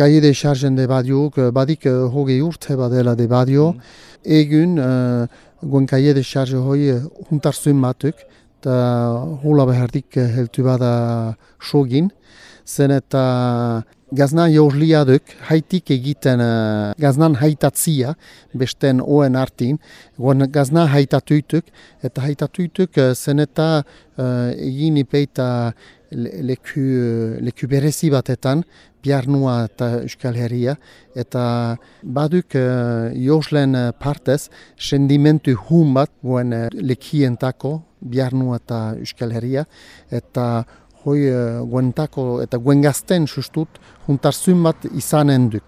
Kaie de chargen de badiok, badik hogei urte badela de badio. Egun, uh, guen kaie de charge hoi huntar zuen batuk, eta hula behartik heltu bada sogin. Zen eta gazna jauzlia duk, haitik egiten uh, gaznan haitatzia, besten oen artin, guen gazna haitatuituk, eta haitatuituk uh, zen eta uh, egin ipeita leku, leku berezi batetan, biarnua eta Euskal Herria, eta baduk uh, jozlen partez, sendimentu hun bat guen uh, lekientako, biarnua eta Euskal Herria, eta hoi uh, guentako eta guengazten sustut juntarzun bat izanen duk.